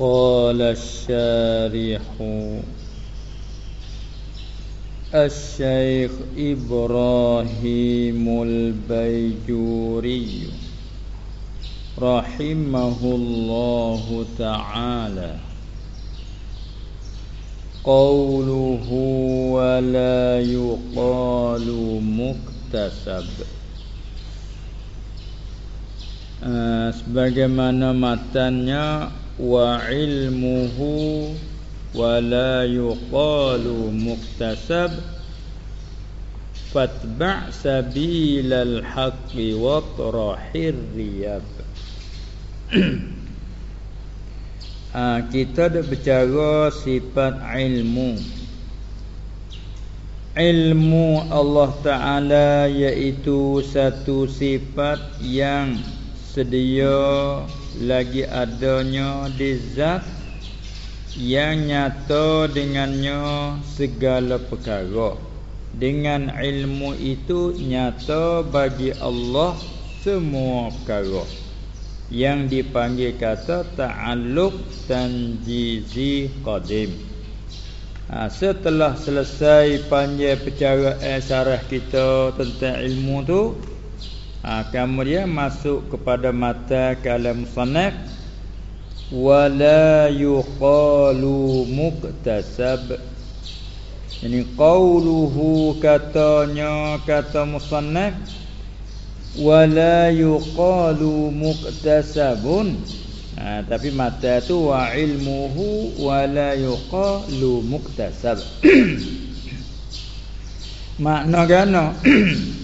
قال الشارح الشيخ إبراهيم البيجوري رحمه الله تعالى. قوله ولا يقال مكتسب. uh, sebagaimana matanya la yuqalu muktasab. Fatba' sabilal haqqi wa tarahir riyab. Ha, kita dah bercara sifat ilmu. Ilmu Allah Ta'ala iaitu satu sifat yang sedia lagi adanya di zat yang nyata dengannya segala perkara. Dengan ilmu itu nyata bagi Allah semua perkara. Yang dipanggil kata ta'alluq tanjizi qadim. Ha, setelah selesai panjang percara eh, syarah kita tentang ilmu tu ha, kemudian masuk kepada mata kalam musannaf. Wala yuqalu muktasab ini qauluhu katanya kata musannaf. Wala yuqalu muktasabun ha, tapi mata tu wa ilmuhu wala yuqalu muktasab makna gana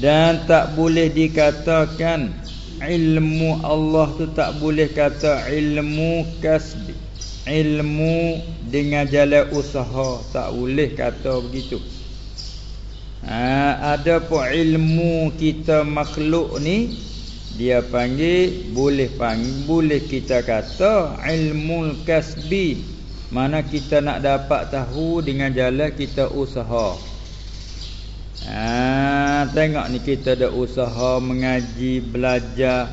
dan tak boleh dikatakan ilmu Allah tu tak boleh kata ilmu kasbi. Ilmu dengan jalan usaha tak boleh kata begitu. Ha, ada pun ilmu kita makhluk ni dia panggil boleh panggil boleh kita kata ilmu kasbi. Mana kita nak dapat tahu dengan jalan kita usaha Ha, tengok ni kita ada usaha mengaji, belajar,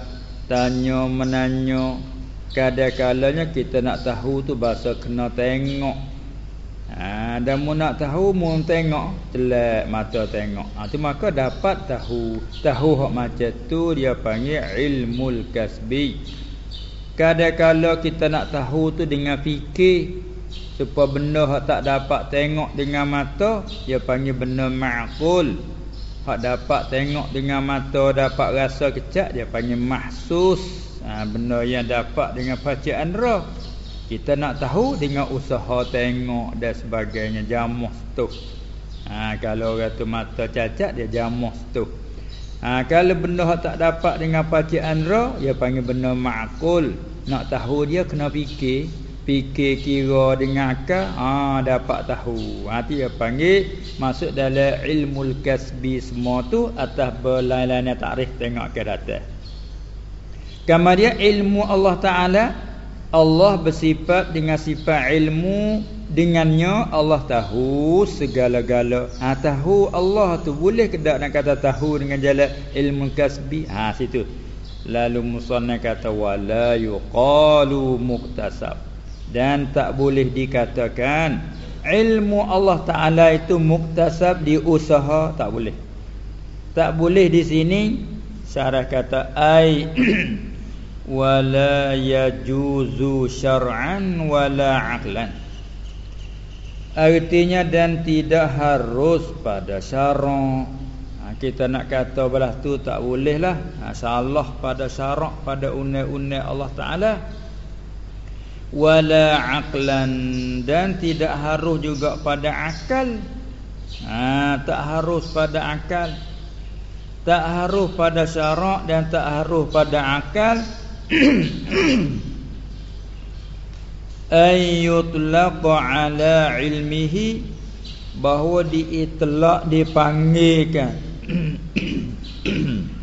tanya, menanya. Kadang-kadangnya kita nak tahu tu bahasa kena tengok. Ha, dan mu nak tahu, mu tengok. Celak mata tengok. Ha, tu maka dapat tahu. Tahu hak macam tu dia panggil ilmu kasbi. Kadang-kadang kita nak tahu tu dengan fikir supaya benda hak tak dapat tengok dengan mata dia panggil benda ma'qul. Hak dapat tengok dengan mata dapat rasa kecak dia panggil mahsus. Ha, benda yang dapat dengan bacaan roh. Kita nak tahu dengan usaha tengok dan sebagainya jamuh tu ha, kalau orang tu mata cacat dia jamuh tu ha, kalau benda hak tak dapat dengan bacaan roh dia panggil benda ma'qul. Nak tahu dia kena fikir fikir kira dengan akal ha, dapat tahu. Ha dia panggil masuk dalam ilmu kasbi semua tu atas berlain-lain takrif tengok ke datang kemudian ilmu Allah taala Allah bersifat dengan sifat ilmu dengannya Allah tahu segala-gala. Ha tahu Allah tu boleh ke nak kata tahu dengan jalan ilmu kasbi? Ha situ. Lalu musannaf kata wala yuqalu muktasab dan tak boleh dikatakan ilmu Allah Taala itu muktasab di usaha tak boleh. Tak boleh di sini syarah kata ai wala yajuzu syar'an wala aqlan. Artinya dan tidak harus pada syarak. Ha, kita nak kata belah tu tak bolehlah. Ha, salah pada syarak pada undang-undang Allah Taala wala aqlan. Dan tidak harus juga pada akal. Ha, tak harus pada akal. Tak harus pada syarak dan tak harus pada akal. Ayyutlaq ala ilmihi. Bahawa diitlaq dipanggilkan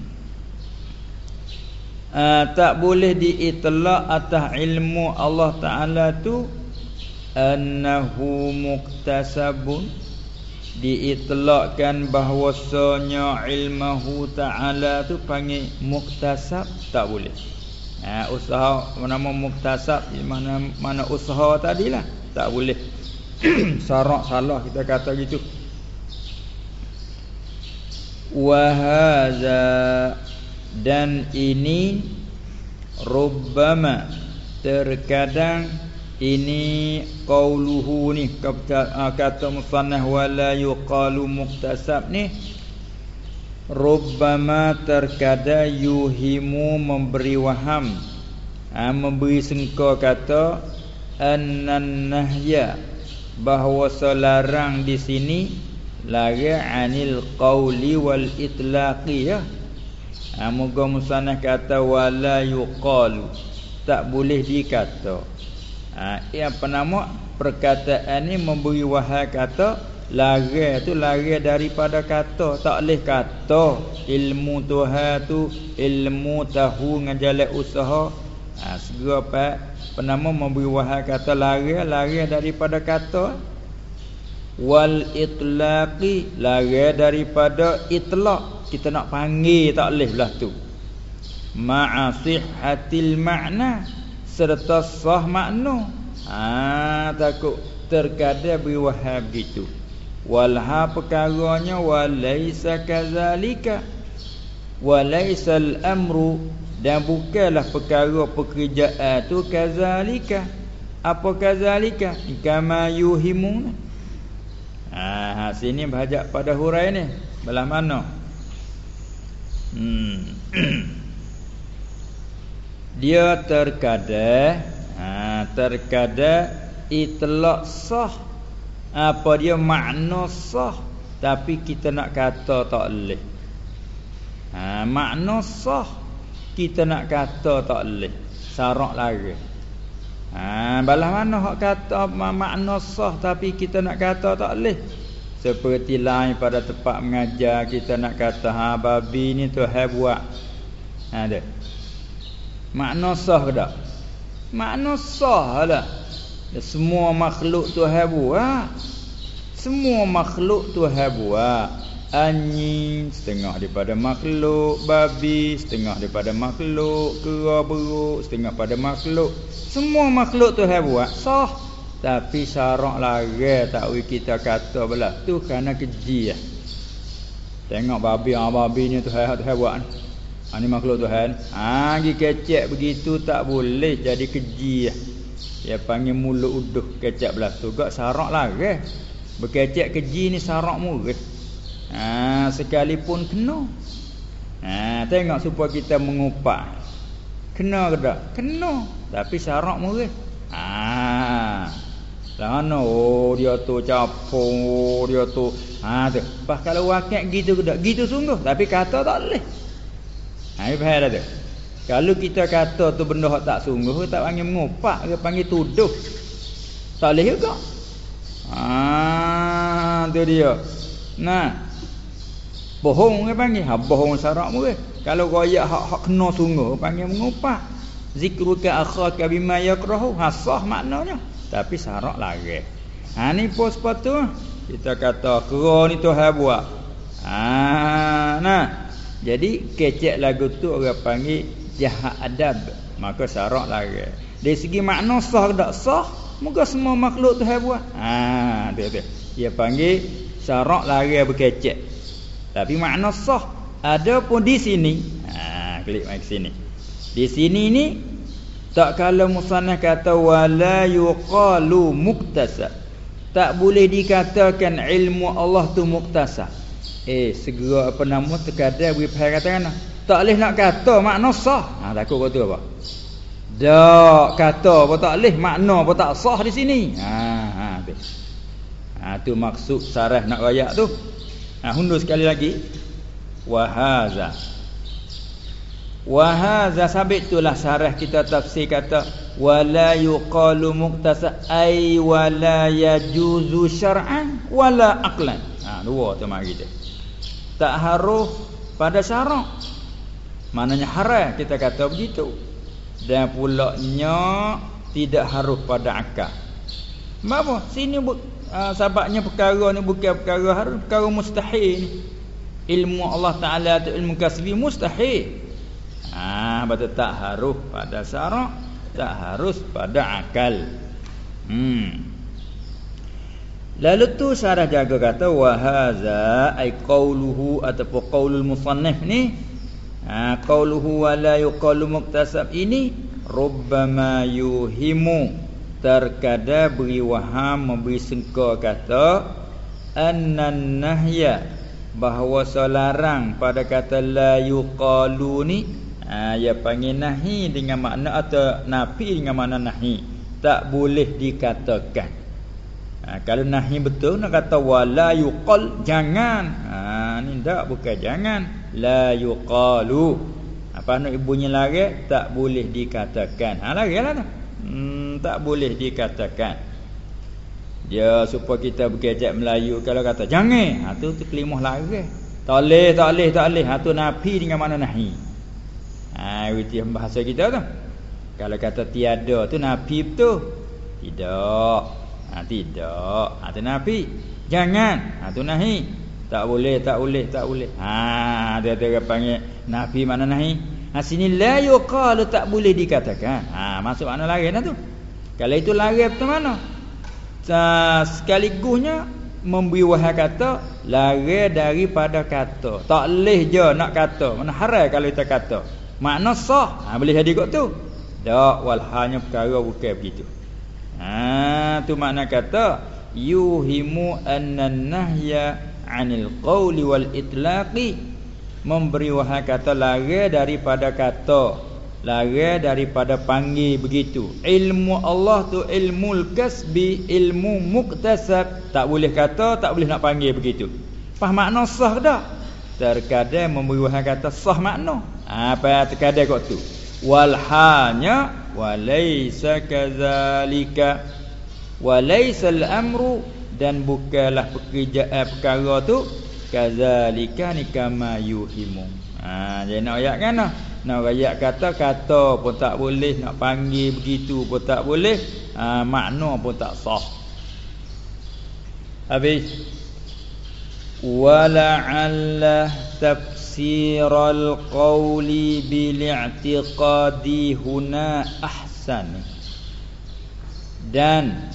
uh, tak boleh diitlak atas ilmu Allah Taala tu annahu muktasabun. Diitlakkan bahwasanya ilmuhu taala tu panggil muktasab tak boleh. Ha, usaha nama muktasab mana mana usaha tadilah tak boleh. Sarak salah kita kata gitu. Wahaza dan ini rubbama terkadang ini qauluhu ni kata, kata musannah wala yuqalu muktasab ni rubbama terkada yuhimu memberi waham. Ha, memberi sengka kata annan nahya bahawa selarang di sini lagi anil qauli wal itlaqi ya ha, moga musannah kata wala yuqalu. Tak boleh dikata. Ha, yang apa nama perkataan ni memberi wahai kata lari tu lari daripada kata. Tak boleh kata ilmu Tuhan tu ilmu tahu ngajalan usaha. Ha, segera pak penama memberi wahai kata lari lari daripada kata wal itlaqi lari daripada itlaq. Kita nak panggil tak boleh belah tu ma'asihhatil makna serta sah makna. Ha takut terkadang beri wahai begitu walha perkaranya walaisa kadzalika walaisal amru dan bukanlah perkara pekerjaan tu kadzalika apa kadzalika kama yuhimun ha, ha sini berhajat pada hurai ni. Belah mana? Hmm. Dia terkadang ha terkadang itlaq sah. Apa dia makna sah? Tapi kita nak kata tak leh. Ha makna sah kita nak kata tak leh. Sarak lagi ha balah mana hak kata makna sah tapi kita nak kata tak leh seperti lain pada tempat mengajar kita nak kata ha babi ni tu hai buat ha ada makna sah ke tak? Makna sah lah. Semua makhluk Tuhan buat Semua makhluk Tuhan buat Anjing setengah daripada makhluk Babi setengah daripada makhluk Kera beruk setengah daripada makhluk Semua makhluk Tuhan buat Sah Tapi syarak lagi tak kita kata belah Tu kerana keji ya. Tengok babi ah babi ni Tuhan Tuhan buat ni. Ha, ni makhluk Tuhan. Ha, pergi kecek begitu tak boleh jadi keji ya. Dia panggil mulut uduh kecap belah tu Gak sarak lagi Berkecap keji ni sarak murid ha, Sekalipun kena ha, Tengok supaya kita mengupak Kena ke tak? Kena Tapi sarak murid ha, Lana oh dia tu capung oh, dia tu ha tu. Pas kalau wakil gitu ke tak? Gitu sungguh tapi kata tak boleh. Ha ni faham tu. Kalau kita kata tu benda tak sungguh tak panggil mengupak ke panggil tuduh. Tak boleh juga. Ah, tu dia. Nah. Bohong ke panggil? Ha bohong syarak mu Kalau royak hak hak kena sungguh panggil mengupak. Zikruka akhaka bima yakrahu. Ha sah maknanya. Tapi syarak lagi. Ha ni pos sepatu. Kita kata kera ni Tuhan buat. Ah, nah. Jadi kecek lagu tu orang panggil jahat adab maka syarak lagi dari segi makna sah tak sah muka semua makhluk tu buat ha tu tu dia panggil syarak lagi berkecek tapi makna sah ada pun di sini ha klik mai sini di sini ni tak kalau musannah kata wala yuqalu muktasa tak boleh dikatakan ilmu Allah tu muktasa eh segera apa nama terkadang beri faham katakan tak boleh nak kata makna sah. Ha takut kata apa? Dak kata apa tak boleh makna apa tak sah di sini. Ha ha. Ha tu maksud sarah nak rayak tu. Ha hundur sekali lagi. Wa haza. Wa haza sabit itulah sarah kita tafsir kata wala yuqalu muktasa ay wala yajuzu syar'an wala aqlan. Ha dua tu mari kita. Tak harus pada syarak Maknanya haram kita kata begitu. Dan pulaknya tidak harus pada akal. Apa? Sini uh, sebabnya perkara ni bukan perkara harus, perkara mustahil ni. Ilmu Allah Ta'ala atau ilmu kasbi mustahil. Ah betul tak harus pada syarak, tak harus pada akal. Hmm. Lalu tu syarah jaga kata wa hadza ay qauluhu ataupun qaulul musannif ni ha qauluhu wa la yuqalu muktasab ini rubbama yuhimu terkada beri waham memberi sengka kata annan nahya bahawa selarang pada kata la yuqalu ni ha, ya panggil nahi dengan makna atau nafi dengan makna nahi tak boleh dikatakan Ha, kalau nahi betul nak kata wala yuqal jangan. Ha ni tak bukan jangan. La yuqalu. Apa nak ibunyi lari tak boleh dikatakan. Ha larilah tu. Hmm, tak boleh dikatakan. Dia supaya kita berkejap Melayu kalau kata jangan. Ha tu tu kelimah lari. Tak boleh, tak boleh, tak boleh. Ha tu nafi dengan mana nahi. Ha itu bahasa kita tu. Kalau kata tiada tu nafi betul. Tidak. Ha, tidak. Ha, tu Nabi. Jangan. Ha, tu nahi. Tak boleh, tak boleh, tak boleh. Ha, dia dia panggil Nabi mana nahi? Ha, sini la yuqalu tak boleh dikatakan. Ha, masuk mana lari dah tu? Kalau itu lari betul mana? Sekaligusnya memberi wahai kata lari daripada kata. Tak boleh je nak kata. Mana haram kalau kita kata. Makna sah. Ha, boleh jadi kot tu. Tak walhanya perkara bukan begitu. Ha tu makna kata yuhimu anna nahya 'anil qawli wal itlaqi memberi wahai kata lari daripada kata lari daripada panggil begitu. Ilmu Allah tu ilmu kasbi ilmu muktasab. Tak boleh kata tak boleh nak panggil begitu. Faham makna sah dah. Terkadang memberi wahai kata sah makna. Apa terkadang kok tu? Walhanya walaysa kadzalika walaysa al-amru dan bukanlah pekerjaan perkara tu kadzalika ni kama yuhimu. Ha jadi nak ayat kan nak ayat kata kata pun tak boleh nak panggil begitu pun tak boleh ha, makna pun tak sah habis wala'alla تفسير القول بالاعتقاد هنا أحسن dan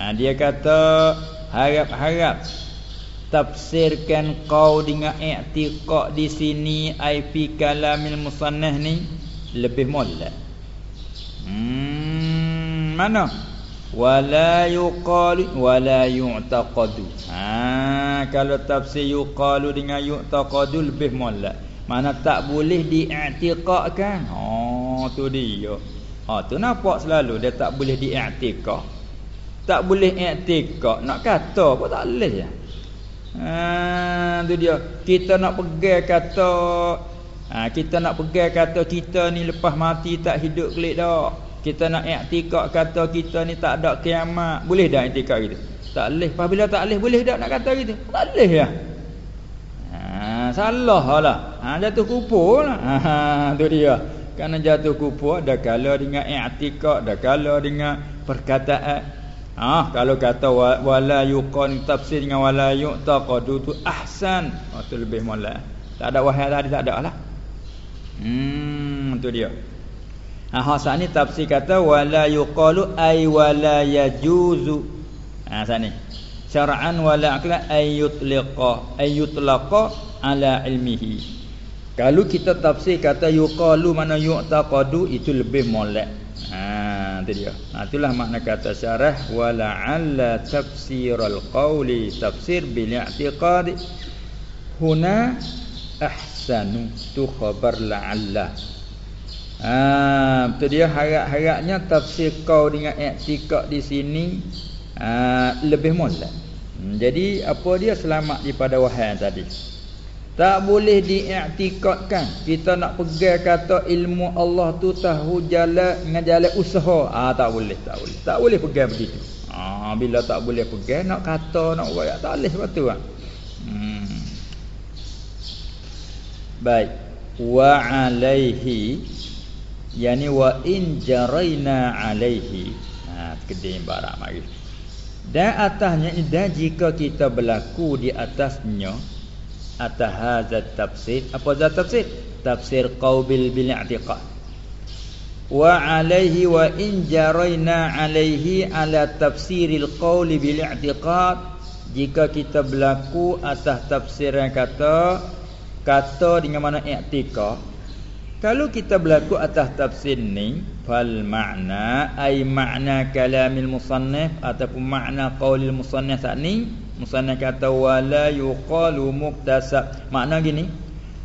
ha, dia kata harap-harap tafsirkan kau dengan i'tiqad di sini ai fi kalamil musannah ni lebih molek. Hmm mana? Wala yuqalu wala yu'taqadu. Ha kalau tafsir yuqalu dengan yu'taqadu lebih molek. Mana tak boleh diiktikadkan oh tu dia. Ha tu nampak selalu dia tak boleh diiktikad tak boleh iktikad nak kata pun tak boleh. ya ha tu dia. Kita nak pegang kata ha kita nak pegang kata kita ni lepas mati tak hidup kelik dak kita nak i'tikad kata kita ni tak ada kiamat. Boleh dah i'tikad gitu tak boleh apabila tak boleh boleh dak nak kata gitu tak boleh ya ha salah lah. Ha jatuh kupur lah. Ha tu dia. Kerana jatuh kupur ada kala dengan i'tikad ada kala dengan perkataan ha kalau kata wala yuqan tafsir dengan wala yu'taqadu tu ahsan oh, tu lebih molek tak ada wahai tadi tak ada lah hmm tu dia Ha hasan ni tafsir kata wala yuqalu ay wala yajuzu. Ha sat ni. Syar'an wala aqla ay yutliqa ay yutlaqa ala ilmihi. Kalau kita tafsir kata yuqalu mana yu'taqadu itu lebih molek. Ha tu dia. Ha itulah makna kata syarah wala alla tafsirul qawli tafsir bil i'tiqad huna ahsanu tu khabar la'alla Ha, betul dia harap-harapnya tafsir kau dengan i'tikad di sini ha, lebih molek. Hmm, jadi apa dia selamat daripada wahai tadi. Tak boleh diiktikadkan. Kita nak pegang kata ilmu Allah tu tahu jalan dengan jalan usaha. Ah tak boleh, tak boleh. Tak boleh pegang begitu. Ah bila tak boleh pegang nak kata nak buat tak boleh betul ah. Hmm. Baik. Wa alaihi yani wa in jaraina alaihi ha kedai barak mari dan atasnya dan jika kita berlaku di atasnya atas hazat tafsir. Apa zat tafsir? Tafsir qaubil bil i'tiqad. Wa alaihi wa in jaraina alaihi ala tafsiril qauli bil i'tiqad. Jika kita berlaku atas tafsir yang kata kata dengan mana i'tiqad. Kalau kita berlaku atas tafsir ni fal makna ai makna kalamil musannif ataupun makna qaulil musannif saat ni musannif kata wala yuqalu muktasab makna gini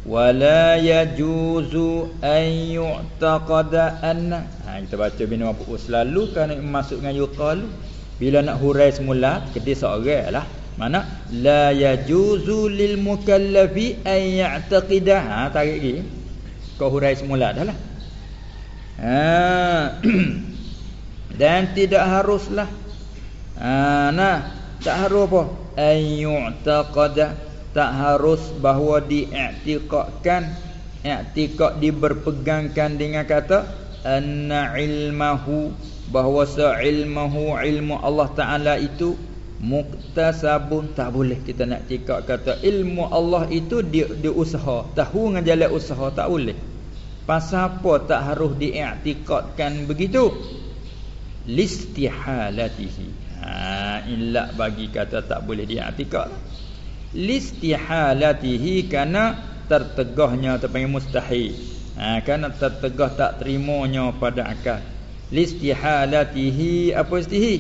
wala yajuzu an yu'taqada anna. Ha kita baca bin apa selalu kan masuk dengan yuqalu? Bila nak hurai semula kedai seorang lah. Mana? La yajuzu lil mukallafi an ya'taqida. Ha tarik lagi. Kau hurai semula dah lah. Ha dan tidak haruslah. Ha nah tak harus apa an yu'taqada tak harus bahawa diiktikadkan iktikad diberpegangkan dengan kata anna ilmahu bahawa ilmuhu ilmu Allah taala itu muktasabun tak boleh kita nak tikak kata ilmu Allah itu dia, dia usaha tahu dengan jalan usaha tak boleh. Pasal apa tak harus diiktikadkan begitu? Listihalatihi ha illa bagi kata tak boleh diiktikad listihalatihi kana tertegahnya terpanggil mustahil ha kana tertegah tak terimanya pada akal listihalatihi apa istihi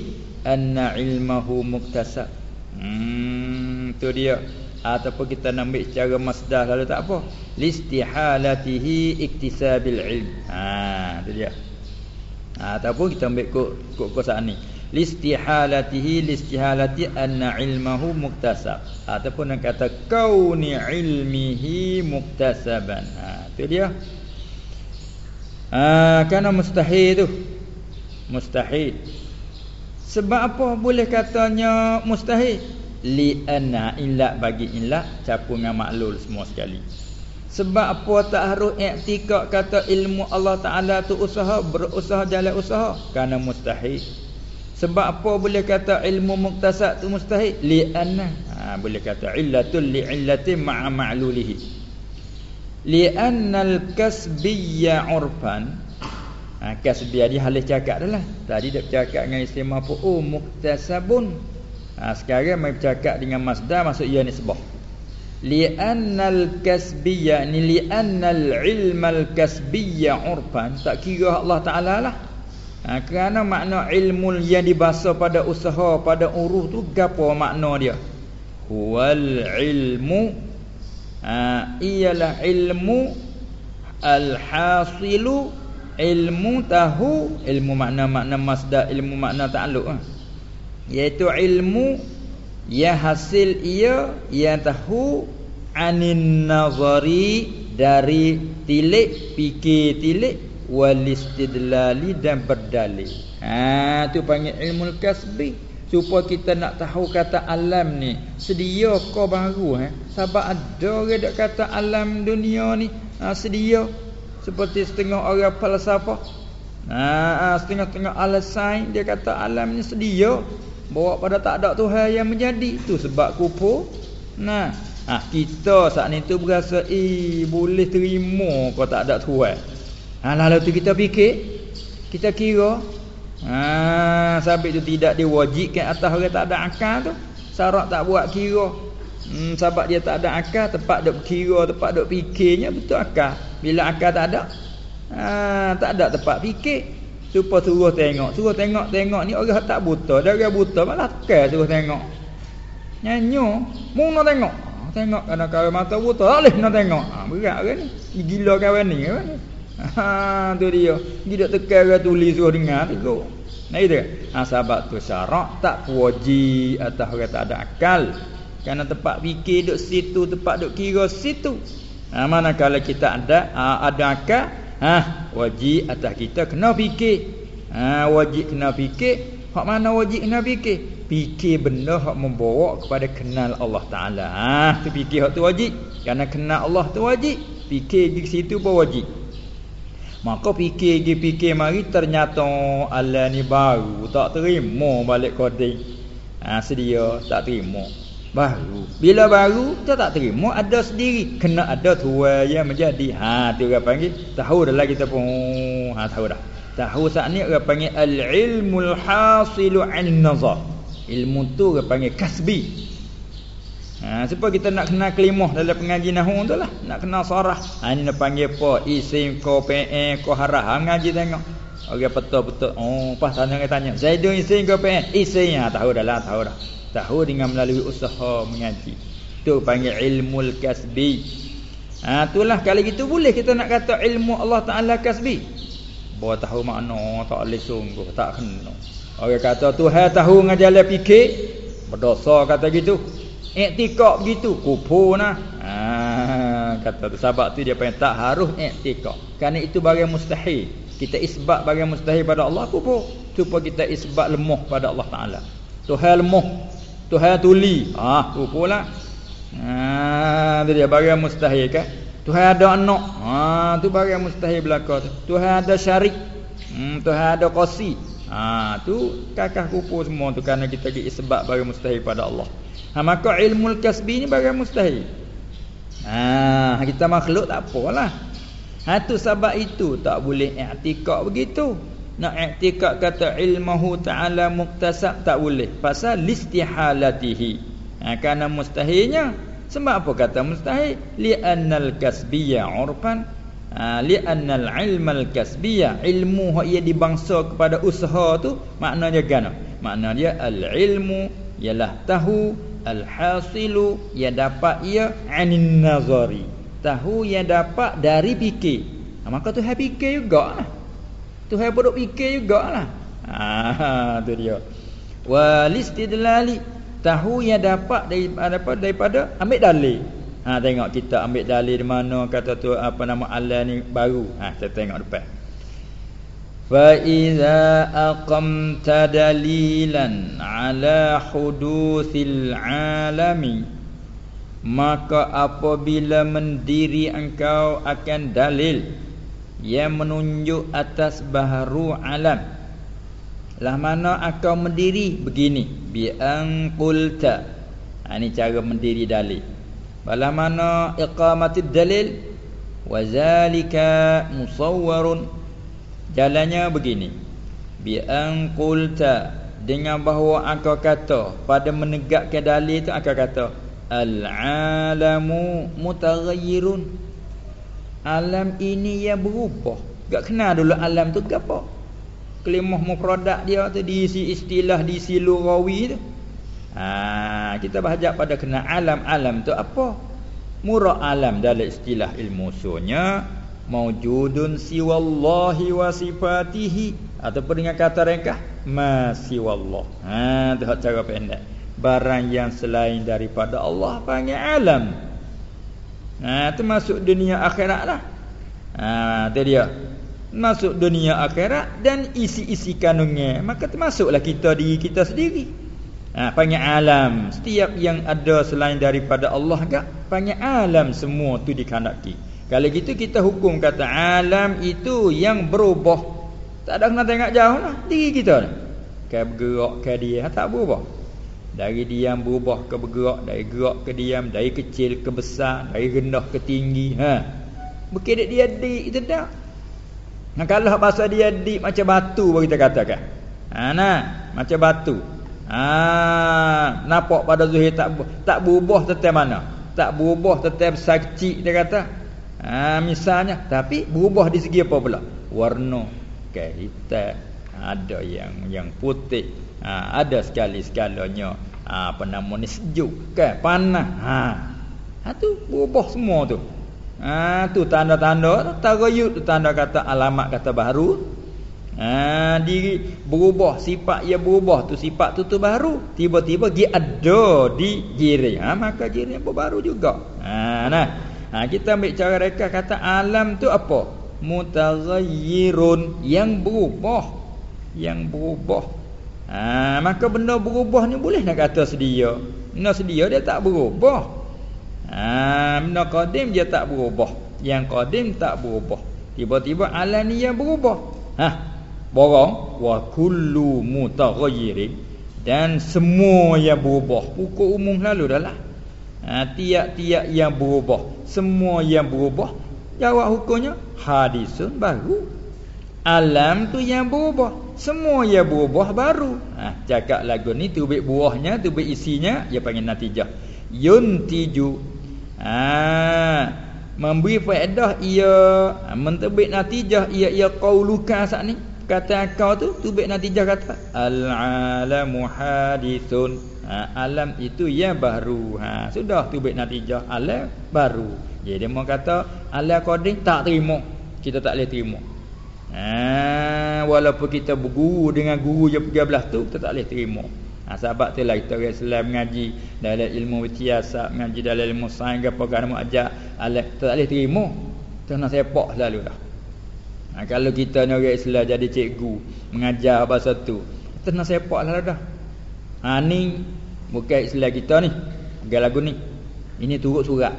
anna ilmuhu muktasab hmm tu dia ataupun kita ambil secara masdar lalu tak apa listihalatihi iktisabil ilm ha tu dia ha, ataupun kita ambil kok kok kosan ni listihalatihi listihalati anna ilmahu muktasab. Ataupun yang kata kauni ilmihi muktasaban. Ha tu dia. Ha kana mustahil tu. Mustahil. Sebab apa boleh katanya mustahil? Li anna illa bagi illa campur dengan maklul semua sekali. Sebab apa tak harus i'tikad kata ilmu Allah Taala tu usaha berusaha jalan usaha? Kerana mustahil sebab apa boleh kata ilmu muktasab tu mustahil? Li'anna ha, boleh kata illatul li'illatin ma'a ma'lulihi. Li'anna al-kasbiyya 'urfan. Ha, kasbiyya dia halus cakap dah lah. Tadi dia bercakap dengan istimewa apa? Oh muktasabun. Ha, sekarang mai bercakap dengan masdar masuk ia nisbah. Li'anna al-kasbiyya ni li'anna al-ilma al-kasbiyya 'urfan. Tak kira Allah Ta'ala lah ha, Kerana makna ilmu yang dibahasa pada usaha Pada uruh tu Gapa makna dia Huwal ilmu ha, Ialah ilmu Al-hasilu Ilmu tahu Ilmu makna-makna masdar Ilmu makna ta'aluk ha. Iaitu ilmu Yang hasil ia Yang tahu Anin nazari Dari tilik Pikir tilik walistidlali dan berdalil. Ha tu panggil ilmu kasbi. Supaya kita nak tahu kata alam ni sedia kau baru eh. Sebab ada orang dak kata alam dunia ni ha, sedia seperti setengah orang falsafah. Ha, ha setengah-setengah alasan dia kata alam ni sedia bawa pada tak ada Tuhan yang menjadi. Tu sebab kufur. Nah, ha, kita saat ni tu berasa eh boleh terima kau tak ada Tuhan. Ha lalu tu kita fikir, kita kira ha sabit tu tidak diwajibkan atas orang tak ada akal tu. Syarat tak buat kira. Hmm, sebab dia tak ada akal, tempat dok kira, tempat dok fikirnya betul akal. Bila akal tak ada, ha tak ada tempat fikir. Supa suruh tengok, suruh tengok tengok ni orang tak buta, dia orang buta malah ke suruh tengok. Nyanyo, mu nak tengok. Tengok kadang-kadang mata buta, tak boleh nak tengok. Ha, berat kan ni. Gila kawan ni kan. Ha tu dia. Dia tekan orang tulis suruh dengar tu. Nah itu. Ha sebab tu syarak tak wajib atas orang tak ada akal. Karena tempat fikir duk situ, tempat duk kira situ. Ha manakala kita ada ha, ada akal, ha wajib atas kita kena fikir. Ha wajib kena fikir. Hak mana wajib kena fikir? Fikir benda hak membawa kepada kenal Allah Taala. Ha tu fikir hak tu wajib. Karena kenal Allah tu wajib. Fikir di situ pun wajib. Maka fikir gi fikir mari ternyata Allah ni baru tak terima balik koding. Ha sedia tak terima. baru. Bila baru kita tak terima ada sendiri. Kena ada tuan yang menjadi. Ha tu orang panggil. Tahu dah lah kita pun. Ha tahu dah. Tahu saat ni orang panggil al ilmul hasilu an nazar. Ilmu tu orang panggil kasbi Ha, supaya kita nak kenal kelimah dalam pengaji nahu tu lah. Nak kenal sarah. Ha, ini nak panggil apa? Isim, ko, pe'e, ko, harah. Ha, ngaji tengok. Orang betul-betul. Oh, pas tanya tanya. Zaidun isim, ko, pe'e. Isim. Ha, tahu dah lah, tahu dah. Tahu dengan melalui usaha mengaji. Tu panggil ilmu kasbi. Ha, itulah kalau gitu boleh kita nak kata ilmu Allah Ta'ala kasbi. Bawa tahu makna, tak boleh sungguh, tak kena. Orang kata Tuhan tahu ngajar fikir. Berdosa kata gitu. Iktikad begitu, kufur nah. Ha, kata sebab tu dia panggil tak harus iktikad. Kerana itu bagian mustahil. Kita isbat bagian mustahil pada Allah kufur. Supaya kita isbat lemah pada Allah Taala. Tuhan lemah Tuhan tuli. Ah, ha, rupalah. Ha, tu dia bagian mustahil kan. Tuhan ada anak. Ha, tu bagian mustahil belaka tu. Tuhan ada syarik. Hmm, Tuhan ada qasi. Ha, tu kakah kupu semua tu kerana kita pergi isbat bagi mustahil pada Allah. Ha, maka ilmu kasbi ni bagi mustahil. Ha, kita makhluk tak apalah. Ha, tu sebab itu tak boleh i'tikad begitu. Nak i'tikad kata ilmuhu ta'ala muktasab tak boleh. Pasal listihalatihi. Ha, kerana mustahilnya. Sebab apa kata mustahil? Li'annal kasbiyya urfan. Ha, Li'annal ilmal kasbiyya. Ilmu yang dibangsa kepada usaha tu. Maknanya kan? Maknanya al-ilmu ialah tahu al-hasilu yang dapat ia anin nazari. Tahu yang dapat dari fikir. Ha, maka tu hai fikir juga lah. Tuhan bodoh fikir jugalah. Ha tu dia. Walistidlali tahu yang dapat daripada daripada ambil dalil. Ha tengok kita ambil dalil di mana kata tu apa nama Allah ni baru. Ha kita tengok depan. Iza aqamta dalilan ala hudusil alami maka apabila mendiri engkau akan dalil yang menunjuk atas baharu alam. Lah mana akau mendiri? Begini bi an qulta ha, ini cara mendiri dalil. Bala mana iqamatid dalil? Wa zalika musawwarun jalannya begini bi an qulta dengan bahawa akau kata pada menegakkan dalil itu akau kata al alamu mutaghayyirun Alam ini yang berubah. Gak kenal dulu alam tu apa? Kelimah mufradat dia tu diisi istilah diisi lughawi tu. Ha, kita bahajak pada kena alam-alam tu apa? Murah alam dalam istilah ilmu sunya maujudun siwallahi wa sifatihi ataupun dengan kata ringkas ma siwallah. Ha, tu cara pendek. Barang yang selain daripada Allah panggil alam. Ha tu masuk dunia akhirat lah. Ha tu dia. Masuk dunia akhirat dan isi-isi kandungnya. Maka termasuklah kita diri kita sendiri. Ha panggil alam. Setiap yang ada selain daripada Allah gak panggil alam semua tu dikandaki. Kalau gitu kita hukum kata alam itu yang berubah. Tak ada kena tengok jauh lah diri kita. Kayak bergerak kayak dia tak berubah. Dari diam berubah ke bergerak Dari gerak ke diam Dari kecil ke besar Dari rendah ke tinggi ha. Bukan dia adik itu tak nah, Kalau bahasa dia adik Macam batu baru kita katakan ha, nah, Macam batu ha, Nampak pada zuhir tak, tak berubah tetap mana Tak berubah tetap kecil Dia kata ha, Misalnya. Tapi berubah di segi apa pula? Warna Kayak hitam Ada yang yang putih. Ha, ada sekali segalanya. Ha, apa nama ni? Sejuk kan panas. Ha. Ha tu berubah semua tu. Ha tu tanda-tanda tarayut tu tanda kata alamat kata baru. Ha diri berubah sifat ia berubah tu sifat tu tu baru. Tiba-tiba dia ada di diri ha maka pun baru juga. Ha nah ha kita ambil cara reka kata alam tu apa mutaghayyirun yang berubah yang berubah Ha, maka benda berubah ni boleh nak kata sedia. Benda sedia dia tak berubah. Ha, benda qadim dia tak berubah. Yang qadim tak berubah. Tiba-tiba alam ni yang berubah. Ha, borong wa kullu mutaghayyirin dan semua yang berubah pukul umum lalu dah lah ha, tiap-tiap yang berubah semua yang berubah jawab hukumnya hadisun baru. Alam tu yang berubah semua yang berubah baru. Ha, cakap lagu ni tubik buahnya tubik isinya dia panggil natijah. Yuntiju. Ha, memberi faedah ia ha, mentebik natijah ia ia qauluka saat ni. Kata kau tu tubik natijah kata al alamu hadithun ha, alam itu yang baru. Ha, sudah tubik natijah alam baru. Jadi dia mau kata alam qadim tak terima kita tak boleh terima. Ha, walaupun kita berguru dengan guru yang pergi belah tu kita tak boleh terima. Ha, sebab tu lah kita orang Islam mengaji dalam ilmu siasat mengaji dalam ilmu sains apa kan mau ajar alam kita tak boleh terima. Kita nak sepak selalu dah. Ha, kalau kita ni orang Islam jadi cikgu mengajar bahasa tu, kita nak sepak dah. Ha ni bukan Islam kita ni. Bukan lagu ni. Ini turut surat.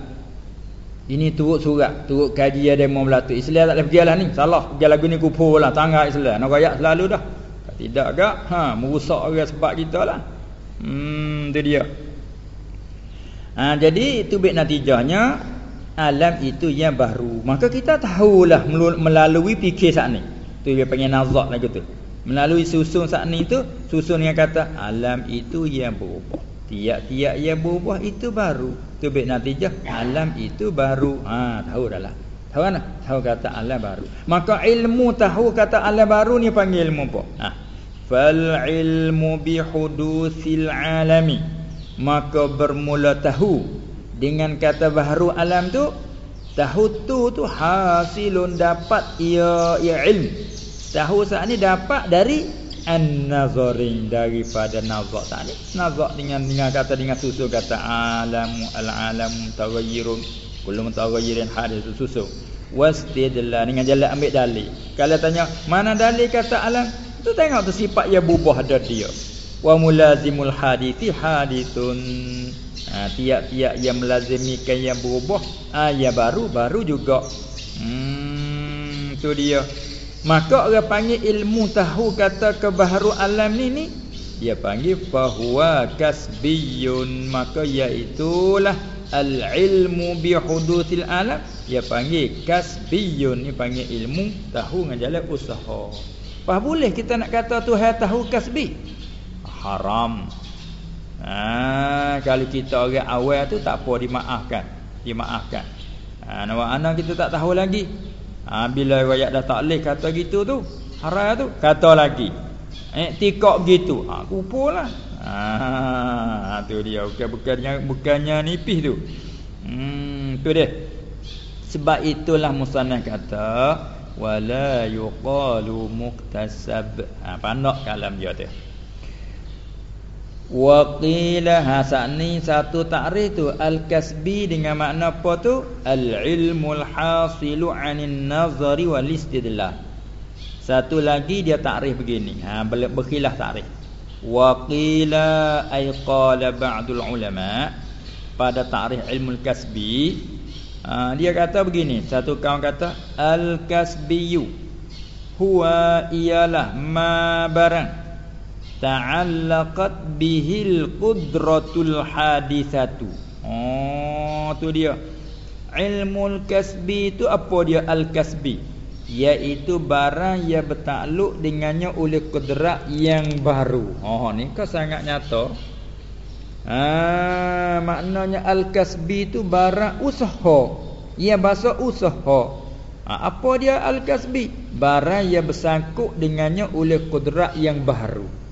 Ini turut surat, turut kaji ada mau belatu. Islam tak boleh pergi lah ni. Salah. Pergi lagu ni kupur lah. Tangga Islam. Nak rayak selalu dah. Tidak agak. Ha, merusak orang sebab kita lah. Hmm, tu dia. Ha, jadi itu baik natijahnya alam itu yang baru maka kita tahulah melalui fikir saat ni tu dia panggil nazak lagi tu melalui susun saat ni tu susun yang kata alam itu yang berubah. Tiap-tiap yang berubah itu baru. Tu baik natijah alam itu baru. Ha tahu dah lah. Tahu kan? Tahu kata alam baru. Maka ilmu tahu kata alam baru ni panggil ilmu apa? Ha. Fal ilmu bi hudusil alami. Maka bermula tahu. Dengan kata baharu alam tu tahu tu tu hasilun dapat ia ia ilmu tahu saat ni dapat dari an-nazarin daripada nazar saat ni. Nazar dengan dengan kata dengan susu kata alam al-alam taghayyurun kullu mutaghayyirin hadis susu. Wastidla dengan jalan ambil dalil. Kalau tanya mana dalil? kata alam. Tu tengok tu sifat yang berubah ada dia. Wa mulazimul hadithi hadithun. Ha, tiap-tiap yang melazimikan yang berubah. Ha, yang baru baru juga. Hmm tu dia maka orang panggil ilmu tahu kata kebaharu alam ni ni dia panggil fahuwa kasbiyun maka iaitulah al ilmu bi hudusil alam dia panggil kasbiyun ni panggil ilmu tahu dengan jalan usaha apa boleh kita nak kata Tuhan tahu kasbi haram Ha, kalau kita orang awal tu tak apa dimaafkan. Dimaafkan. Ha, nama anak kita tak tahu lagi. Ha, bila rakyat dah taklih kata gitu tu. Haram tu. Kata lagi. Eh, tikok gitu. Ha, kupulah. Ha, tu dia. Bukan, bukannya, bukannya nipis tu. Hmm, tu dia. Sebab itulah musanah kata. Wala yuqalu muktasab. Ha, pandak kalam dia tu. Wa qila hasani satu takrif tu al-kasbi dengan makna apa tu? Al-ilmul hasilu 'anin nazari wal istidlal. Satu lagi dia takrif begini. Ha berkhilaf takrif. Wa qila ay qala ba'dul ulama pada takrif ilmu kasbi ha, dia kata begini. Satu kawan kata al-kasbiyu huwa ialah ma barang ta'allaqat bihil qudratul hadisatu oh tu dia. Ilmu kasbi itu apa dia? Al kasbi iaitu barang yang bertakluk dengannya oleh kudrat yang baru. Oh ni kan sangat nyata. Ah maknanya al kasbi itu barang usaha. Ia bahasa usaha. Ha, apa dia al kasbi barang yang bersangkut dengannya oleh kudrat yang baru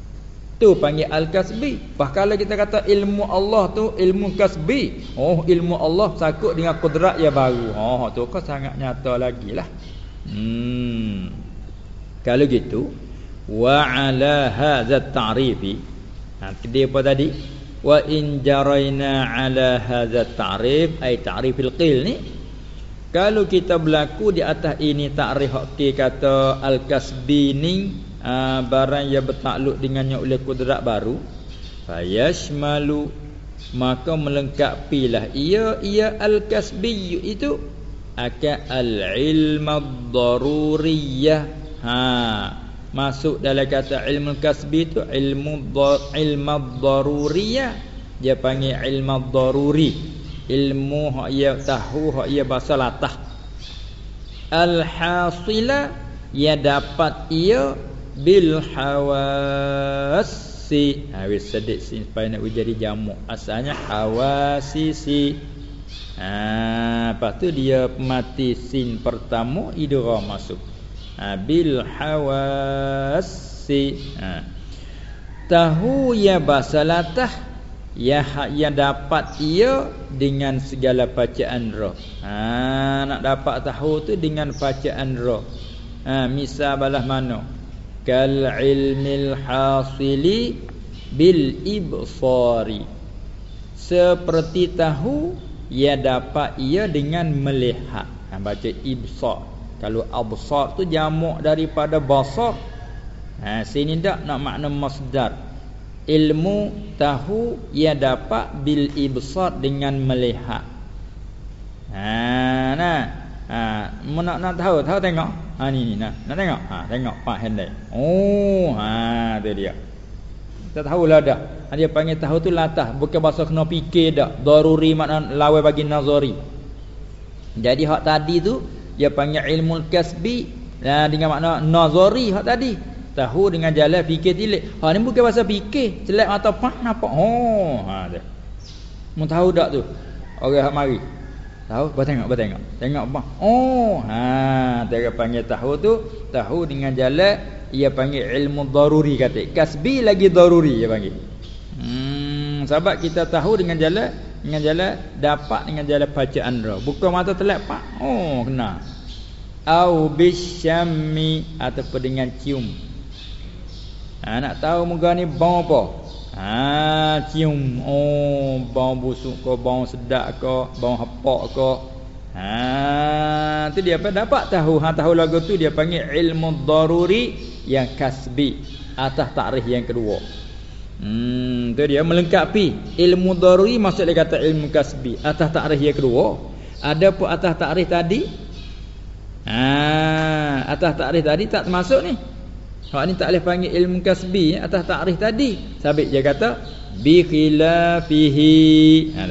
Tu panggil al-kasbi. Bahkan kita kata ilmu Allah tu ilmu kasbi. Oh, ilmu Allah sakut dengan kudrat yang baru. Oh, tu kau sangat nyata lagi lah. Hmm. Kalau gitu, wa ala hadza ta'rifi. Ha, dia apa tadi? Wa in jaraina ala hadza ta'rif ay ta'rifil qil ni. Kalau kita berlaku di atas ini takrif hak kata al-kasbi ni uh, barang yang bertakluk dengannya oleh kudrat baru fayashmalu maka melengkapilah ia ia al-kasbi itu akan al-ilm ad-daruriyah. Ha masuk dalam kata ilmu kasbi tu ilmu ilmu daruriyah dia panggil ilmu daruri ilmu hak ia tahu hak ia bahasa latah. Al hasila ia dapat ia bil hawasi ha wis sedek sin supaya nak jadi jamak asalnya hawasisi ha lepas tu dia mati sin pertama idgham masuk. Ha, bil hawasi ha. tahu ya basalatah ya yang dapat ia dengan segala bacaan roh. Ha nak dapat tahu tu dengan bacaan roh. Ha misal balah mana kal ilmil hasili bil ibsari seperti tahu ia dapat ia dengan melihat ha, baca ibsar kalau absar tu jamak daripada basar. Ha sini dak nak makna masdar. Ilmu tahu ia dapat bil ibsar dengan melihat. Ha nah. Ha nak nak tahu, tahu tengok. Ha ni ni nah. Nak tengok. Ha tengok pak handai. Oh ha tu dia. Kita tahulah dah. Ha, dia panggil tahu tu latah, bukan bahasa kena fikir dak. Daruri makna lawa bagi nazari. Jadi hak tadi tu dia panggil ilmu kasbi nah dengan makna nazari hak tadi tahu dengan jalan fikir tilik ha ni bukan bahasa fikir celak atau pah nampak oh ha dia mu tahu dak tu orang hak mari tahu? Ba tengok ba tengok. Tengok apa oh ha dia panggil tahu tu tahu dengan jalan ia panggil ilmu daruri kata. Kasbi lagi daruri dia panggil. Hmm sebab kita tahu dengan jalan dengan jalan dapat dengan jalan bacaan roh bukan mata telak pak. Oh kena. Au bisyami ataupun dengan cium. Ha, nak tahu muka ni bau apa ha cium oh bau busuk ke bau sedap ke bau hapak ke ha tu dia apa dapat tahu ha tahu lagu tu dia panggil ilmu daruri yang kasbi atas takrif yang kedua Hmm, tu dia melengkapi ilmu daruri maksud dia kata ilmu kasbi atas takrif yang kedua. Ada pun atas takrif tadi. Ha, atas takrif tadi tak termasuk ni. Hak ni tak boleh panggil ilmu kasbi atas takrif tadi. Sabit dia kata bi khilafihi. Ha,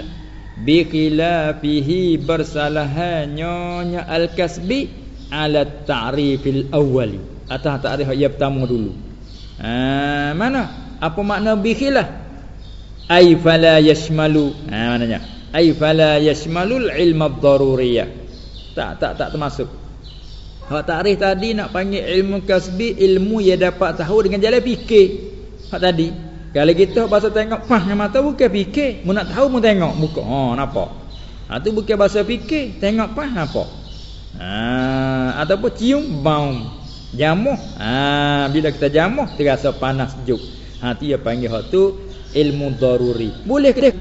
bi khilafihi bersalahannya al kasbi ala ta'rifil awwali. Atas takrif yang pertama dulu. Ha, mana? apa makna bikhilah ai fala yashmalu ha maknanya ai fala yashmalul ilm ad-daruriyah tak tak tak termasuk hak takrif tadi nak panggil ilmu kasbi ilmu yang dapat tahu dengan jalan fikir. Hak tadi. Kalau kita bahasa tengok pah dengan mata bukan fikir. Mu nak tahu mu tengok. Buka. Ha nampak. Ha tu bukan bahasa fikir. Tengok pah nampak. Ha ataupun cium bau jamuh. Ha bila kita jamuh terasa panas sejuk. Ha dia panggil hak tu ilmu daruri. Boleh ke dia?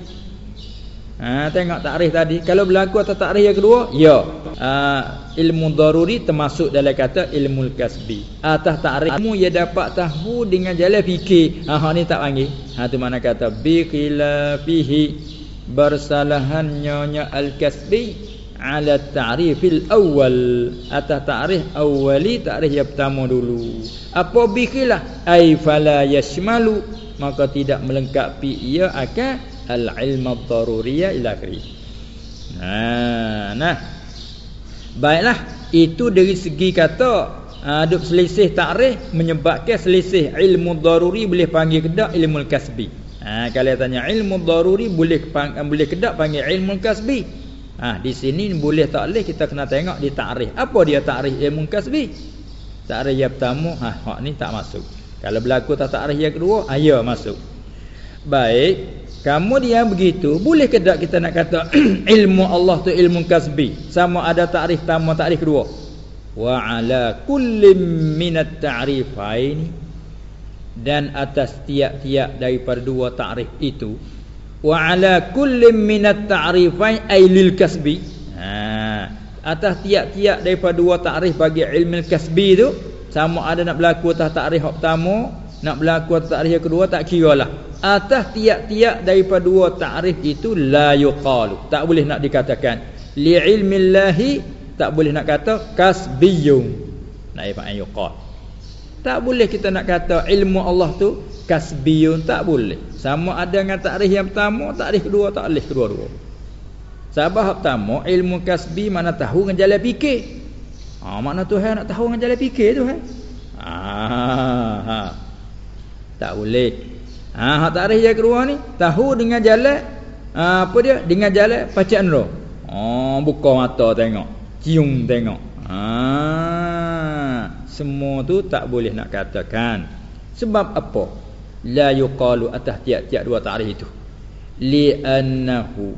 Ha tengok takrif tadi. Kalau berlaku atau takrif yang kedua? Ya. Ha, ilmu daruri termasuk dalam kata ilmu kasbi. Atas takrif ilmu ia dapat tahu dengan jalan fikir. Ha hak ni tak panggil. Ha tu mana kata bi khilafihi bersalahannya al-kasbi ala ta'rifil awal atas ta'rif awali ta'rif yang pertama dulu apa bikilah ai fala yashmalu maka tidak melengkapi ia akan al ilm ad-daruriyah ila akhir nah nah baiklah itu dari segi kata ada uh, selisih ta'rif menyebabkan selisih ilmu daruri boleh panggil kedak ilmu kasbi ha kalau tanya ilmu daruri boleh boleh kedak panggil ilmu kasbi Ha, di sini boleh tak boleh kita kena tengok di takrif. Apa dia takrif ilmu kasbi? Takrif yang pertama, ha, hak ni tak masuk. Kalau berlaku tak takrif yang kedua, ha, ya masuk. Baik, kamu dia begitu, boleh ke tak kita nak kata ilmu Allah tu ilmu kasbi? Sama ada takrif pertama, takrif kedua. Wa ala kulli minat ta'rifain dan atas tiap-tiap daripada dua takrif itu wa ala kulli min at-ta'rifain ay lil kasbi. Ha. Atas tiap-tiap daripada dua takrif bagi ilmu kasbi tu sama ada nak berlaku atas takrif pertama nak berlaku atas takrif kedua tak kira lah atas tiap-tiap daripada dua takrif itu la yuqalu tak boleh nak dikatakan li ilmi llahi tak boleh nak kata kasbiyun naib an yuqal Tak boleh kita nak kata ilmu Allah tu kasbiyun tak boleh. Sama ada dengan takrif yang pertama, takrif kedua tak boleh kedua-dua. Sebab pertama ilmu kasbi mana tahu dengan jalan fikir. Ha makna Tuhan nak tahu dengan jalan fikir tu hai. Ha, ha. Tak boleh. Ha hak takrif yang kedua ni? Tahu dengan jalan ha, apa dia? Dengan jalan bacaan roh. Oh buka mata tengok, cium tengok. Ha semua tu tak boleh nak katakan. Sebab apa? La yuqalu atas tiap-tiap dua tarikh itu. Li annahu.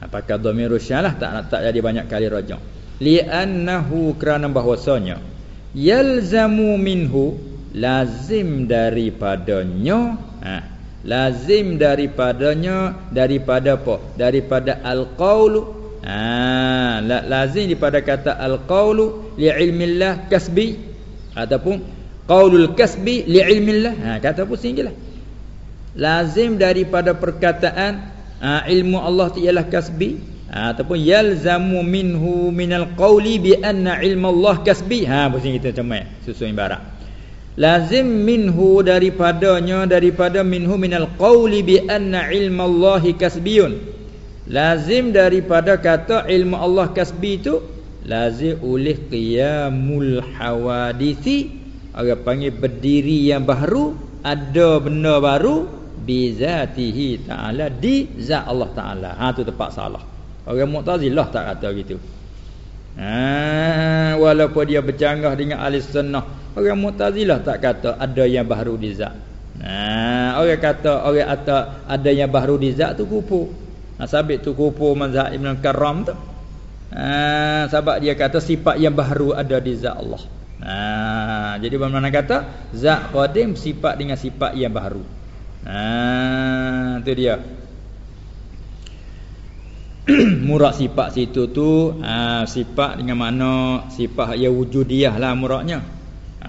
Apakah dhamir lah? Tak tak jadi banyak kali rajak li annahu kerana bahwasanya yalzamu minhu lazim daripadanya ha lazim daripadanya daripada apa daripada al-qaulu Ha, lazim daripada kata al-qaulu li ilmillah kasbi ataupun qaulul kasbi li ilmillah. Ha, kata pun singgilah. Lazim daripada perkataan ha, ilmu Allah ialah kasbi ha, ataupun yalzamu minhu minal qauli bi anna ilmu Allah kasbi. Ha, pusing kita macam susun ibarat. Lazim minhu daripadanya daripada minhu minal qauli bi anna ilmu Allah kasbiyun. Lazim daripada kata ilmu Allah kasbi itu lazim oleh qiyamul hawadisi orang panggil berdiri yang baru ada benda baru bi zatihi taala di zat Allah taala. Ha tu tepat salah. Orang mu'tazilah tak kata gitu. Ha walaupun dia bercanggah dengan ahli sunnah orang mu'tazilah tak kata ada yang baru di zat ha orang kata orang kata ada yang baru di zat tu kufur Ha, sabit tu kupu mazhab Ibn Karam tu. Ha, sebab dia kata sifat yang baru ada di zat Allah. Ha, jadi bermakna kata zat qadim sifat dengan sifat yang baru. Ha, tu dia. murak sifat situ tu ha, sifat dengan makna sifat yang wujudiah lah muraknya.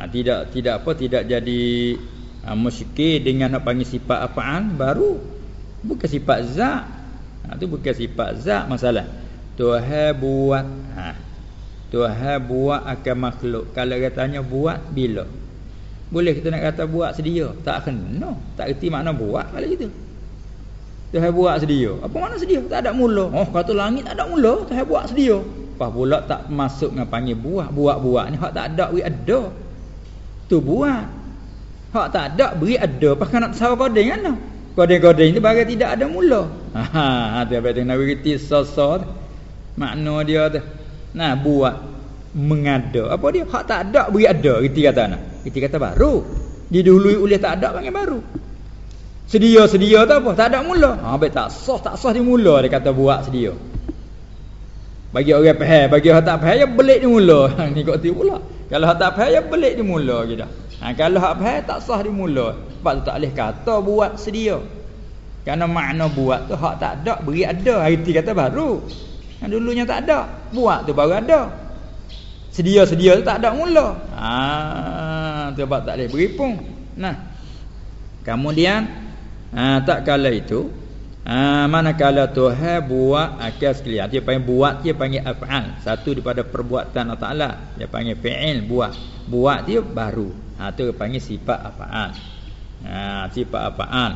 Ha, tidak tidak apa tidak jadi ha, musyikir dengan nak panggil sifat apaan baru. Bukan sifat zat ha, tu bukan sifat zat masalah. Tuhan buat ha. Tuhan buat akan makhluk. Kalau katanya buat bila? Boleh kita nak kata buat sedia? Tak kena tak reti makna buat kalau gitu. Tuhan buat sedia. Apa makna sedia? Tak ada mula. Oh kata langit tak ada mula. Tuhan buat sedia. Apa pula tak masuk dengan panggil buat buat-buat ni hak tak ada beri ada tu buat hak tak ada beri ada pasal nak tahu kodeng kan Kodeng-kodeng itu bagi tidak ada mula. Ha, tu apa tu Nabi reti sosot. Makna dia tu. Nah, buat mengada. Apa dia? Hak tak ada beri ada reti kata nak. Reti kata baru. Didahului oleh tak ada panggil baru. Sedia-sedia tu apa? Tak ada mula. Ha, baik tak sah, tak sah di mula dia kata buat sedia. Bagi orang faham, bagi orang tak faham ya belik di mula. Ni kok tu pula. Kalau tak faham ya belik mula gitu. Ha, kalau hak faham tak sah di mula. Sebab tu tak boleh kata buat sedia. Kerana makna buat tu hak tak ada beri ada. Hari tu kata baru. Yang dulunya tak ada. Buat tu baru ada. Sedia-sedia tu tak ada mula. Ha, tu sebab tak boleh beri pun. Nah. Kemudian ha, tak kala itu ha, manakala Tuhan buat akal sekalian. Dia panggil buat dia panggil af'al. Satu daripada perbuatan Allah Taala. Dia panggil fi'il buat. Buat dia baru. Ha tu panggil sifat af'al. Ha sifat af'al.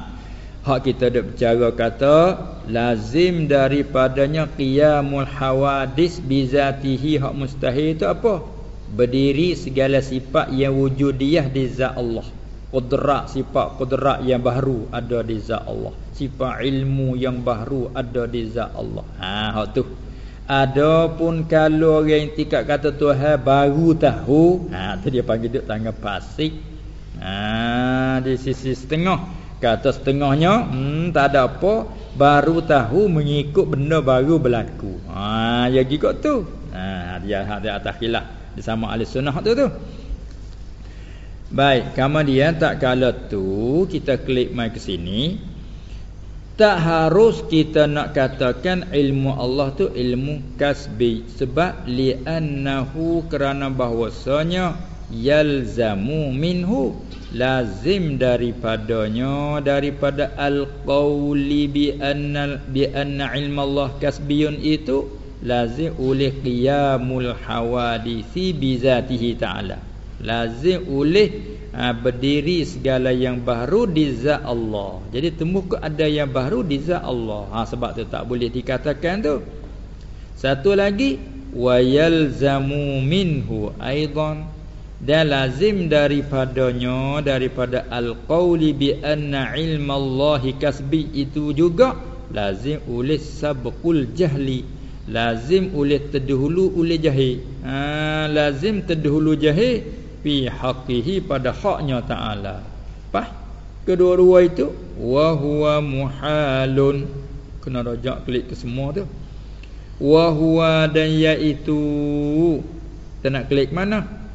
Hak kita dak bercara kata lazim daripadanya qiyamul hawadis bizatihi hak mustahil itu apa? Berdiri segala sifat yang wujudiyah di zat Allah. Qudrat sifat qudrat yang baru ada di zat Allah sifat ilmu yang baru ada di zat Allah ha hak tu Adapun kalau orang yang tikat kata Tuhan baru tahu, ha tu dia panggil duk tangan pasik. Ha di sisi setengah. Kata setengahnya, hmm tak ada apa, baru tahu mengikut benda baru berlaku. Ha ya gigok tu. Ha dia ada atas khilaf di sama ahli sunnah tu tu. Baik, kemudian tak kala tu kita klik mai ke sini. Tak harus kita nak katakan ilmu Allah tu ilmu kasbi. Sebab li'annahu kerana bahwasanya yalzamu minhu lazim daripadanya daripada al-qauli bi anna bi anna ilmu Allah kasbiyun itu lazim oleh qiyamul hawadisi bi zatihi ta'ala. Lazim oleh ha, berdiri segala yang baru di zat Allah. Jadi temu ke ada yang baru di zat Allah. Ha, sebab tu tak boleh dikatakan tu. Satu lagi wa yalzamu minhu aidan dan lazim daripadanya daripada al-qauli bi anna ilmallahi kasbi itu juga lazim oleh sabqul jahli. Lazim oleh terdahulu oleh jahil. Ha, lazim terdahulu jahil fi haqqihi pada haknya taala apa kedua-dua itu wa huwa muhalun kena rajak klik ke semua tu wa huwa dan iaitu kita nak klik mana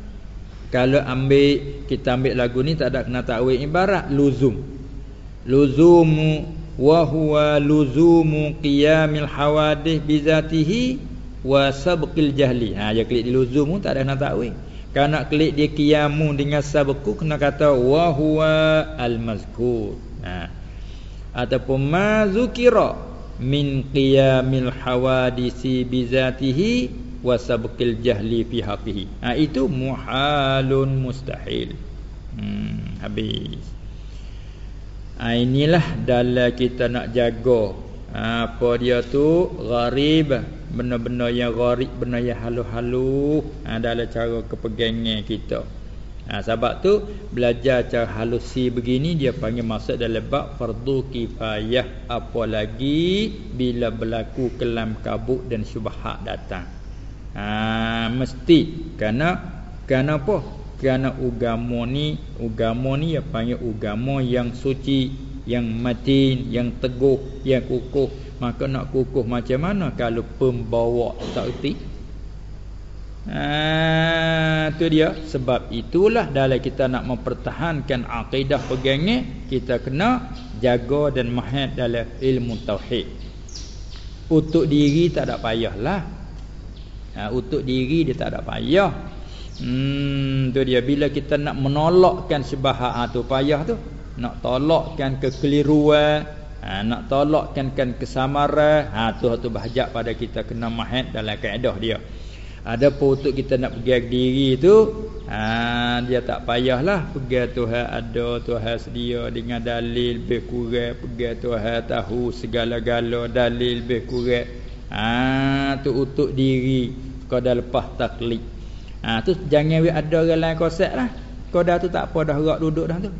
kalau ambil kita ambil lagu ni tak ada kena takwil ibarat luzum. Luzumu wa huwa luzumu qiyamil hawadith bi zatihi wa sabqil jahli. Ha dia klik di luzumu tak ada kena takwil. Kalau nak klik dia qiyamu dengan sabqu kena kata wa huwa al mazkur. Ha. Ataupun ma zukira min qiyamil hawadisi bi zatihi wasabqil jahli fi haqqihi ha itu muhalun mustahil hmm habis ha, inilah dalam kita nak jaga apa dia tu? Gharib. Benda-benda yang gharib benda yang halu-halu. Ha, dalam cara kepegangan kita. Ha, sebab tu belajar cara halusi begini dia panggil masuk dalam bab fardu kifayah. Apalagi bila berlaku kelam kabut dan syubhat datang. Ha, mesti. Kerana kerana apa? Kerana agama ni agama ni yang panggil agama yang suci yang mati yang teguh yang kukuh. Maka nak kukuh macam mana kalau pembawa tak erti? Ha, tu dia. Sebab itulah dalam kita nak mempertahankan akidah pegangan kita kena jaga dan mahal dalam ilmu tauhid. Untuk diri tak ada payahlah. Ha, Untuk diri dia tak ada payah. Hmm tu dia. Bila kita nak menolakkan syubhat ha, tu payah tu nak tolakkan kekeliruan ha, nak tolakkan kan kesamaran ha tu tu bahajak pada kita kena mahad dalam kaedah dia ada pun untuk kita nak pergi diri tu ha, dia tak payahlah pergi Tuhan ada Tuhan sedia dengan dalil kurang pergi Tuhan tahu segala-gala dalil kurang ha, tu untuk diri kau dah lepas taklid. Ha tu jangan ada orang lain konsep lah. Kau dah tu tak apa dah gerak duduk dah tu.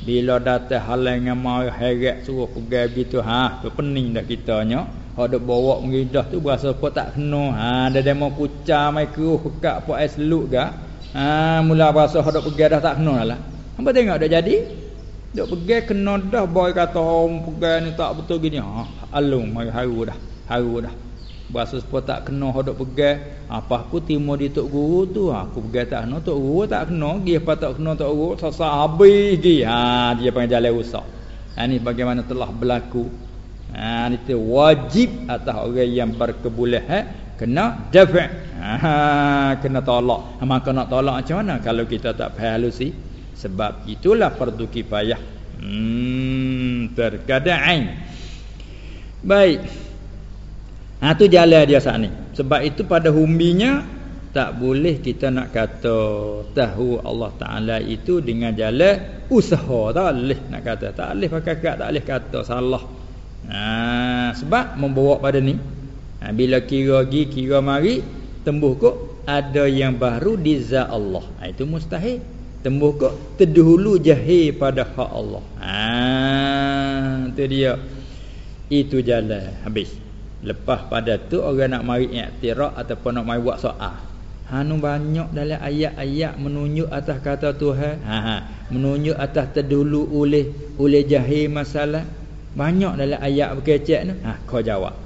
Bila datang halang dengan mau heret suruh pegang gitu ha tu pening dah kitanya. Hak dok bawa mengidah tu berasa apa tak kena. Ha ada demo kucar mai keruh pekak apa ais luk gak. Ha mula berasa hak dok pegang dah tak kena lah. Hamba tengok dah jadi. Dok pegang kena dah boy kata orang pegang ni tak betul gini. Ha alung mai haru dah. Haru dah. Bahasa sepuluh tak kena hodok pegang. Apa aku timur di tok guru tu? Aku pegang tak kena tok guru tak kena. Dia apa tak kena tok guru? Sasa habis dia ha, Dia panggil jalan rusak. Ha, Ini bagaimana telah berlaku. Ha, Ini tu wajib atas orang yang berkeboleh eh, Kena dafa' ha, Kena tolak. Ha, Maka nak tolak macam mana? Kalau kita tak halusi. Sebab itulah perdu kifayah. Hmm, terkadang. Baik Ha tu jalan dia saat ni. Sebab itu pada humbinya tak boleh kita nak kata tahu Allah Taala itu dengan jalan usaha tak boleh nak kata tak boleh pakai kat tak boleh kata salah. Ha sebab membawa pada ni ha, bila kira gi kira mari tembuh kok ada yang baru di zat Allah. Ha, itu mustahil. Tembuh kok terdahulu jahil pada hak Allah. Ha tu dia. Itu jalan habis. Lepas pada tu orang nak mari i'tiraf ataupun nak mari buat soal. Hanu banyak dalam ayat-ayat menunjuk atas kata Tuhan. Ha ha, menunjuk atas terdulu oleh oleh jahil masalah. Banyak dalam ayat berkecek tu. Ha kau jawab.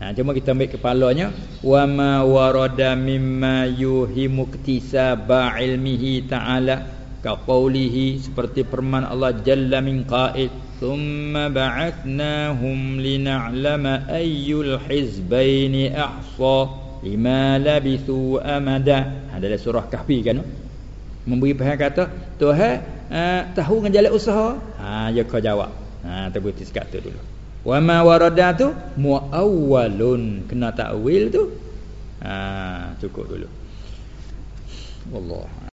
Ha cuma kita ambil kepalanya wa ma warada mimma yuhimu iktisaba ilmihi ta'ala ka qawlihi seperti firman Allah jalla min qa'id ثم بعثناهم لنعلم أي الحزبين أحصى لما لبثوا أمدا هذا adalah surah kahfi kan memberi paham kata Tuhan uh, tahu dengan jalan usaha ha ya kau jawab ha terbuti sekat tu dulu wa ma warada tu muawwalun kena takwil tu ha cukup dulu wallah